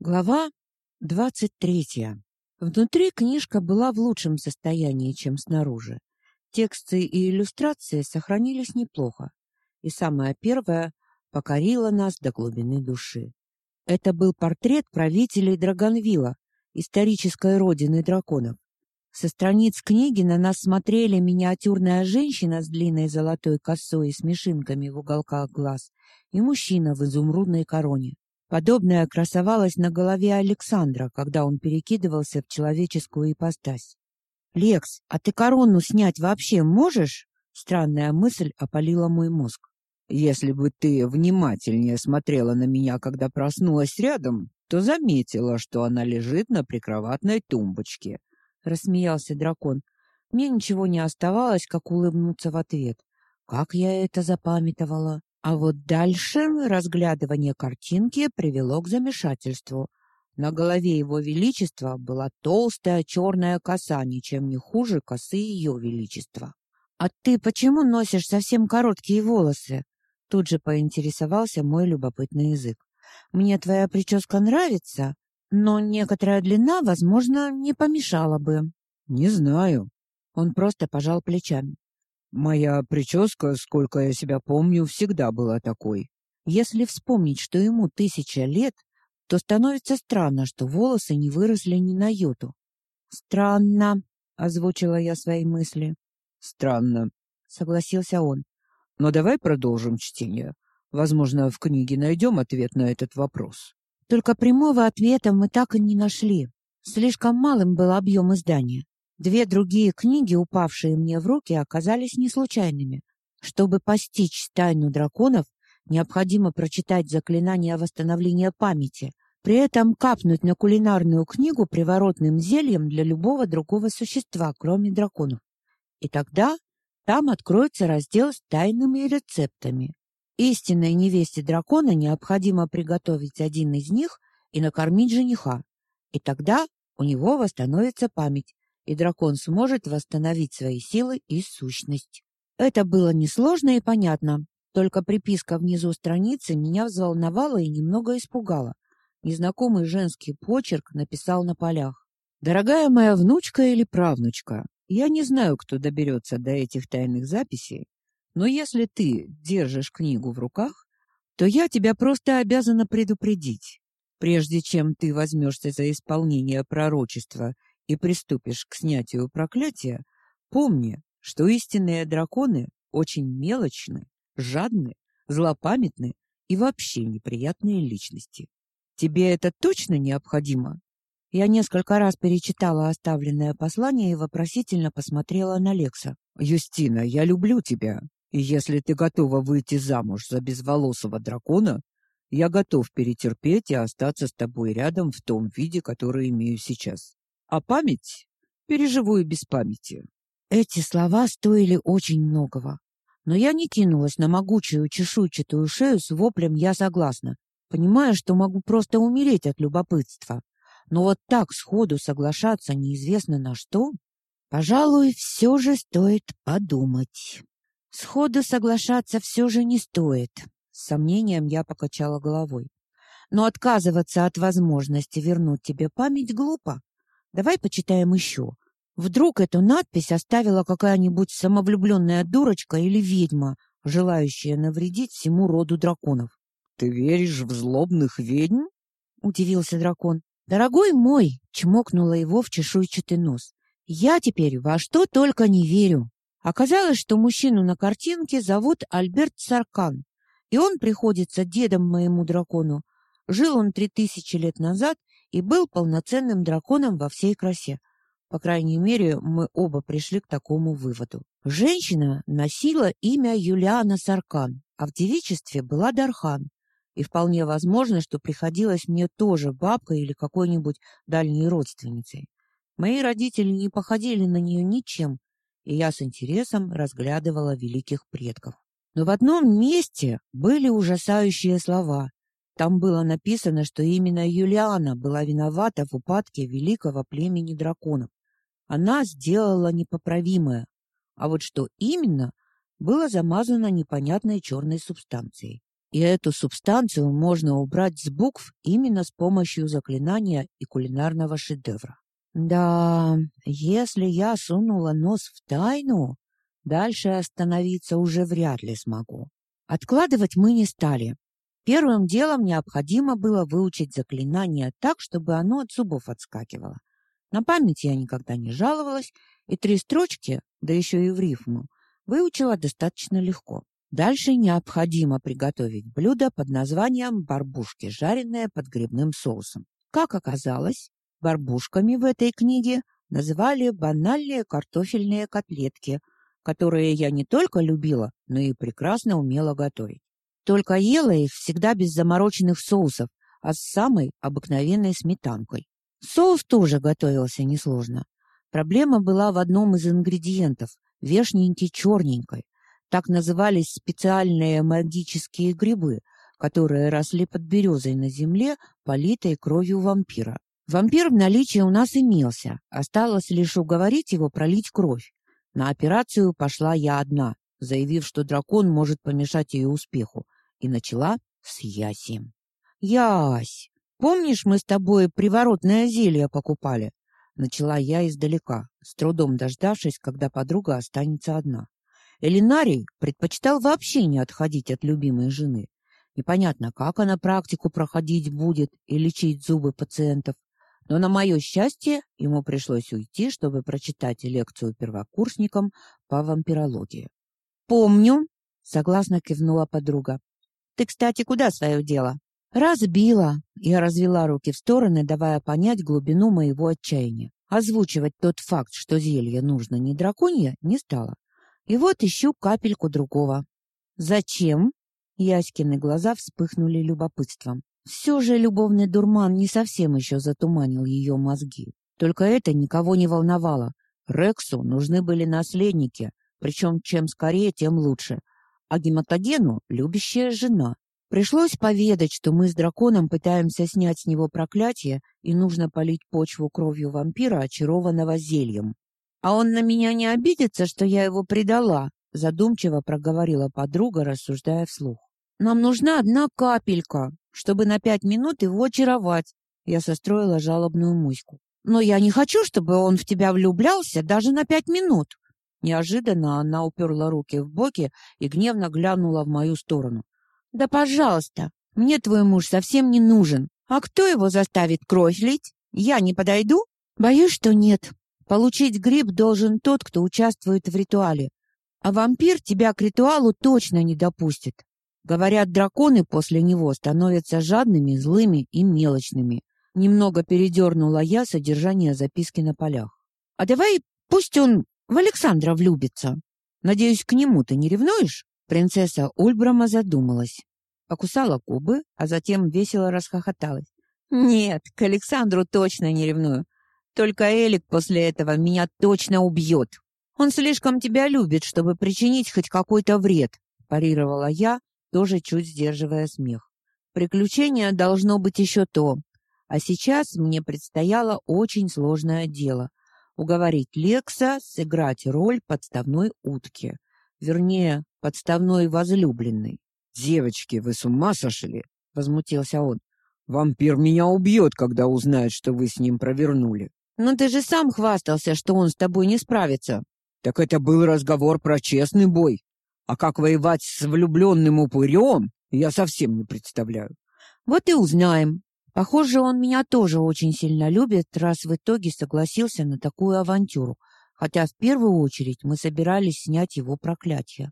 Глава двадцать третья. Внутри книжка была в лучшем состоянии, чем снаружи. Тексты и иллюстрации сохранились неплохо, и самое первое покорило нас до глубины души. Это был портрет правителей Драгонвилла, исторической родины драконов. Со страниц книги на нас смотрели миниатюрная женщина с длинной золотой косой и смешинками в уголках глаз и мужчина в изумрудной короне. Подобное красовалось на голове Александра, когда он перекидывался в человеческую ипостась. «Лекс, а ты корону снять вообще можешь?» Странная мысль опалила мой мозг. «Если бы ты внимательнее смотрела на меня, когда проснулась рядом, то заметила, что она лежит на прикроватной тумбочке», — рассмеялся дракон. Мне ничего не оставалось, как улыбнуться в ответ. Как я это запамятовала. А вот дальше разглядывание картинки привело к замешательству. На голове его величества была толстая черная коса, ничем не хуже косы ее величества. А ты почему носишь совсем короткие волосы? Тут же поинтересовался мой любопытный язык. Мне твоя прическа нравится, но некоторая длина, возможно, не помешала бы. Не знаю. Он просто пожал плечами. Моя прическа, сколько я себя помню, всегда была такой. Если вспомнить, что ему тысяча лет, то становится странно, что волосы не выросли ни на йоту. Странно, озвучила я свои мысли. Странно, согласился он. Но давай продолжим чтение. Возможно, в книге найдем ответ на этот вопрос. Только прямого ответа мы так и не нашли. Слишком малым был объем издания. Две другие книги, упавшие мне в руки, оказались не случайными. Чтобы постичь тайну драконов, необходимо прочитать заклинание восстановления памяти, при этом капнуть на кулинарную книгу приворотным зельем для любого другого существа, кроме драконов. И тогда там откроется раздел с тайными рецептами. Истинной невесте дракона необходимо приготовить один из них и накормить жениха. И тогда у него восстановится память, и дракон сможет восстановить свои силы и сущность. Это было несложно и понятно, только приписка внизу страницы меня взволновала и немного испугала. Незнакомый женский почерк написал на полях: "Дорогая моя внучка или правнучка, я не знаю, кто доберется до этих тайных записей, но если ты держишь книгу в руках, то я тебя просто обязана предупредить. Прежде чем ты возьмешься за исполнение пророчества и приступишь к снятию проклятия, помни, что истинные драконы очень мелочны, жадны, злопамятны и вообще неприятные личности. Тебе это точно необходимо? Я несколько раз перечитала оставленное послание и вопросительно посмотрела на Лекса. Юстина, я люблю тебя. И если ты готова выйти замуж за безволосого дракона, я готов перетерпеть и остаться с тобой рядом в том виде, который имею сейчас. А память переживу и без памяти. Эти слова стоили очень многого. Но я не кинулась на могучую чешуйчатую шею с воплем «я согласна», понимая, что могу просто умереть от любопытства. Но вот так сходу соглашаться неизвестно на что, пожалуй, все же стоит подумать. Сходу соглашаться все же не стоит. С сомнением я покачала головой. Но отказываться от возможности вернуть тебе память глупо. Давай почитаем еще. Вдруг эту надпись оставила какая-нибудь самовлюбленная дурочка или ведьма, желающая навредить всему роду драконов. Ты веришь в злобных ведьм? удивился дракон. Дорогой мой, чмокнула его в чешуйчатый нос. Я теперь во что только не верю. Оказалось, что мужчину на картинке зовут Альберт Саркан, и он приходится дедом моему дракону. Жил он три тысячи лет назад и был полноценным драконом во всей красе. По крайней мере, мы оба пришли к такому выводу. Женщина носила имя Юлиана Саркан, а в девичестве была Дархан. И вполне возможно, что приходилось мне тоже бабкой или какой-нибудь дальней родственницей. Мои родители не походили на нее ничем, и я с интересом разглядывала великих предков. Но в одном месте были ужасающие слова, там было написано, что именно Юлиана была виновата в упадке великого племени драконов. Она сделала непоправимое. А вот что именно, было замазано непонятной черной субстанцией. И эту субстанцию можно убрать с букв именно с помощью заклинания и кулинарного шедевра. Да, если я сунула нос в тайну, дальше остановиться уже вряд ли смогу. Откладывать мы не стали. Первым делом необходимо было выучить заклинание так, чтобы оно от зубов отскакивало. На память я никогда не жаловалась, и три строчки, да еще и в рифму, выучила достаточно легко. Дальше необходимо приготовить блюдо под названием барбушки, жареные под грибным соусом. Как оказалось, барбушками в этой книге называли банальные картофельные котлетки, которые я не только любила, но и прекрасно умела готовить. Только ела их всегда без замороченных соусов, а с самой обыкновенной сметанкой. Соус тоже готовился несложно. Проблема была в одном из ингредиентов – вешненький черненькой. Так назывались специальные магические грибы, которые росли под березой на земле, политой кровью вампира. Вампир в наличии у нас имелся, осталось лишь уговорить его пролить кровь. На операцию пошла я одна, заявив, что дракон может помешать ее успеху, и начала с Яси. «Ясь, помнишь, мы с тобой приворотное зелье покупали?» Начала я издалека, с трудом дождавшись, когда подруга останется одна. Элинарий предпочитал вообще не отходить от любимой жены. Непонятно, как она практику проходить будет и лечить зубы пациентов. Но на мое счастье, ему пришлось уйти, чтобы прочитать лекцию первокурсникам по вампирологии. Помню, согласно кивнула подруга. Ты, кстати, куда свое дело? Разбила. Я развела руки в стороны, давая понять глубину моего отчаяния. Озвучивать тот факт, что зелье нужно не драконье, не стала. И вот ищу капельку другого. Зачем? Яськины глаза вспыхнули любопытством. Все же любовный дурман не совсем еще затуманил ее мозги. Только это никого не волновало. Рексу нужны были наследники, причем чем скорее, тем лучше. А гематогену — любящая жена. Пришлось поведать, что мы с драконом пытаемся снять с него проклятие, и нужно полить почву кровью вампира, очарованного зельем. А он на меня не обидится, что я его предала, задумчиво проговорила подруга, рассуждая вслух. Нам нужна одна капелька, чтобы на пять минут его очаровать. Я состроила жалобную муську. Но я не хочу, чтобы он в тебя влюблялся даже на пять минут. Неожиданно она уперла руки в боки и гневно глянула в мою сторону. Да, пожалуйста, мне твой муж совсем не нужен. А кто его заставит кровь лить? Я не подойду? Боюсь, что нет. Получить гриб должен тот, кто участвует в ритуале. А вампир тебя к ритуалу точно не допустит. Говорят, драконы после него становятся жадными, злыми и мелочными. Немного передернула я содержание записки на полях. А давай пусть он в Александра влюбится. Надеюсь, к нему ты не ревнуешь? Принцесса Ульбрама задумалась, покусала губы, а затем весело расхохоталась. Нет, к Александру точно не ревную. Только Элик после этого меня точно убьет. Он слишком тебя любит, чтобы причинить хоть какой-то вред, парировала я, тоже чуть сдерживая смех. Приключение должно быть еще то. А сейчас мне предстояло очень сложное дело уговорить Лекса сыграть роль подставной утки, вернее, подставной возлюбленной. Девочки, вы с ума сошли? возмутился он. Вампир меня убьет, когда узнает, что вы с ним провернули. Но ты же сам хвастался, что он с тобой не справится. Так это был разговор про честный бой. А как воевать с влюбленным упырем, я совсем не представляю. Вот и узнаем. Похоже, он меня тоже очень сильно любит, раз в итоге согласился на такую авантюру, хотя в первую очередь мы собирались снять его проклятие.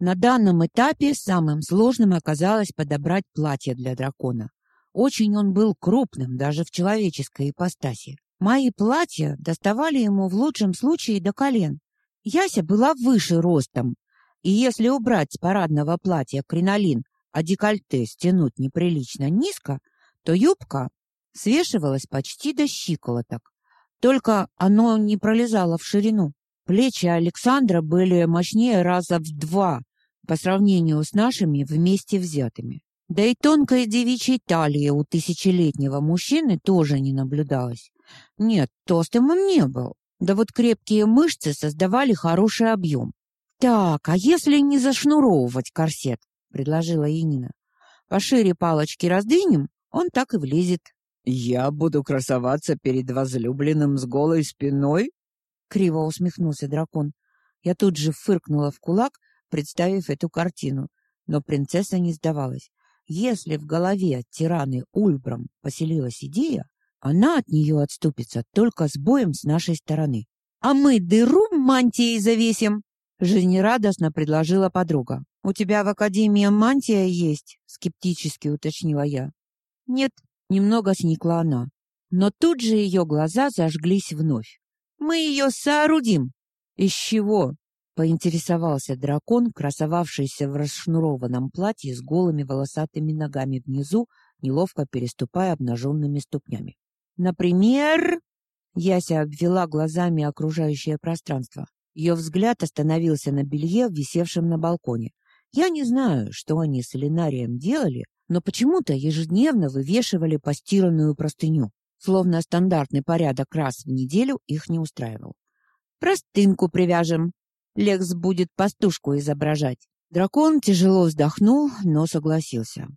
На данном этапе самым сложным оказалось подобрать платье для дракона. Очень он был крупным, даже в человеческой ипостаси. Мои платья доставали ему в лучшем случае до колен. Яся была выше ростом, и если убрать с парадного платья кринолин, а декольте стянуть неприлично низко, то юбка свешивалась почти до щиколоток. Только оно не пролезало в ширину. Плечи Александра были мощнее раза в два по сравнению с нашими вместе взятыми. Да и тонкой девичьей талии у тысячелетнего мужчины тоже не наблюдалось. Нет, толстым он не был. Да вот крепкие мышцы создавали хороший объем. Так, а если не зашнуровывать корсет, предложила Енина. Пошире палочки раздвинем, он так и влезет. Я буду красоваться перед возлюбленным с голой спиной? Криво усмехнулся дракон. Я тут же фыркнула в кулак, представив эту картину, но принцесса не сдавалась. Если в голове тираны Ульбрам поселилась идея, она от нее отступится только с боем с нашей стороны. А мы дыру мантией завесим, жизнерадостно предложила подруга. У тебя в академии мантия есть, скептически уточнила я. Нет, немного сникла она, но тут же ее глаза зажглись вновь. Мы ее соорудим. Из чего? поинтересовался дракон, красовавшийся в расшнурованном платье с голыми волосатыми ногами внизу, неловко переступая обнаженными ступнями. Например, Яся обвела глазами окружающее пространство. Ее взгляд остановился на белье, висевшем на балконе. Я не знаю, что они с Элинарием делали, но почему-то ежедневно вывешивали постиранную простыню, словно стандартный порядок раз в неделю их не устраивал. Простынку привяжем. Лекс будет пастушку изображать. Дракон тяжело вздохнул, но согласился.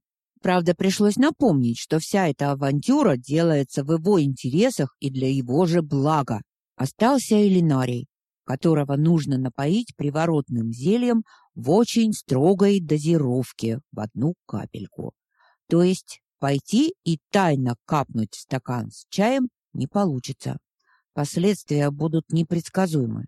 Правда, пришлось напомнить, что вся эта авантюра делается в его интересах и для его же блага. Остался Элинарий, которого нужно напоить приворотным зельем в очень строгой дозировке в одну капельку. То есть пойти и тайно капнуть стакан с чаем не получится. Последствия будут непредсказуемы.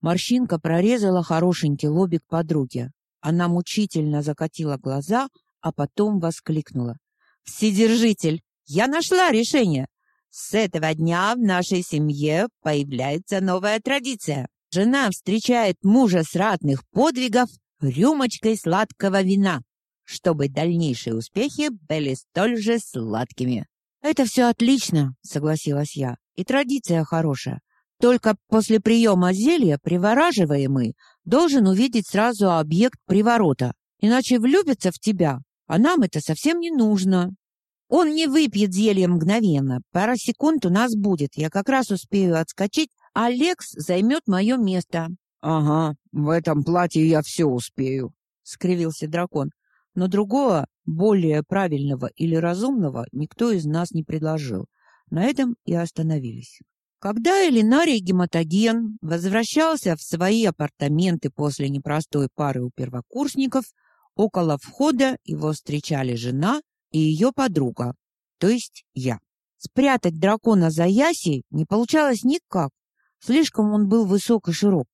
Морщинка прорезала хорошенький лобик подруги. Она мучительно закатила глаза, а потом воскликнула: "Вседержитель, я нашла решение. С этого дня в нашей семье появляется новая традиция. Жена встречает мужа с ратных подвигов рюмочкой сладкого вина, чтобы дальнейшие успехи были столь же сладкими. Это все отлично, согласилась я. И традиция хорошая. Только после приема зелья привораживаемый должен увидеть сразу объект приворота, иначе влюбится в тебя, а нам это совсем не нужно. Он не выпьет зелье мгновенно. Пара секунд у нас будет. Я как раз успею отскочить Алекс займет мое место. Ага, в этом платье я все успею, скривился дракон. Но другого, более правильного или разумного никто из нас не предложил. На этом и остановились. Когда Элинарий Гематоген возвращался в свои апартаменты после непростой пары у первокурсников, около входа его встречали жена и ее подруга, то есть я. Спрятать дракона за Ясей не получалось никак. Слишком он был высок и широк.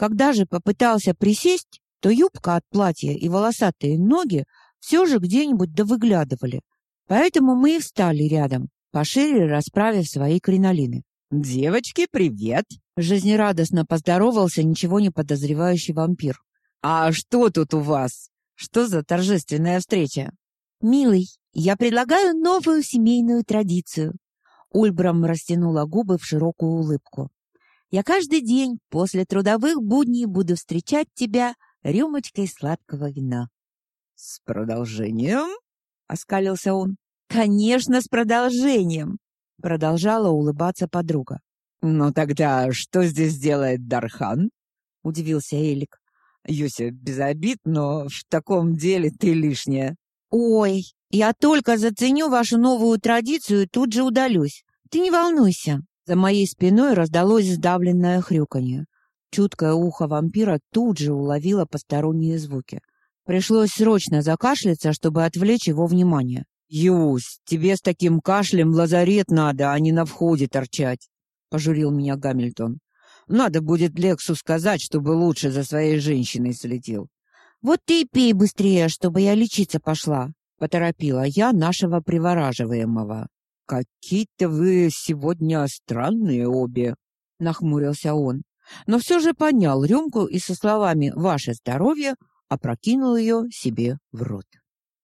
Когда же попытался присесть, то юбка от платья и волосатые ноги все же где-нибудь довыглядывали. Поэтому мы и встали рядом, пошире расправив свои кринолины. «Девочки, привет!» Жизнерадостно поздоровался ничего не подозревающий вампир. «А что тут у вас? Что за торжественная встреча?» «Милый, я предлагаю новую семейную традицию». Ульбрам растянула губы в широкую улыбку. Я каждый день после трудовых будней буду встречать тебя рюмочкой сладкого вина. С продолжением? оскалился он. Конечно, с продолжением, продолжала улыбаться подруга. Ну тогда что здесь делает Дархан? удивился Элик. Юся, без обид, но в таком деле ты лишняя. Ой, я только заценю вашу новую традицию и тут же удалюсь. Ты не волнуйся. За моей спиной раздалось сдавленное хрюканье. Чуткое ухо вампира тут же уловило посторонние звуки. Пришлось срочно закашляться, чтобы отвлечь его внимание. «Юсь, тебе с таким кашлем в лазарет надо, а не на входе торчать», — пожурил меня Гамильтон. «Надо будет Лексу сказать, чтобы лучше за своей женщиной следил». «Вот ты и пей быстрее, чтобы я лечиться пошла», — поторопила я нашего привораживаемого. Какие-то вы сегодня странные обе, нахмурился он, но все же поднял рюмку и со словами Ваше здоровье опрокинул ее себе в рот.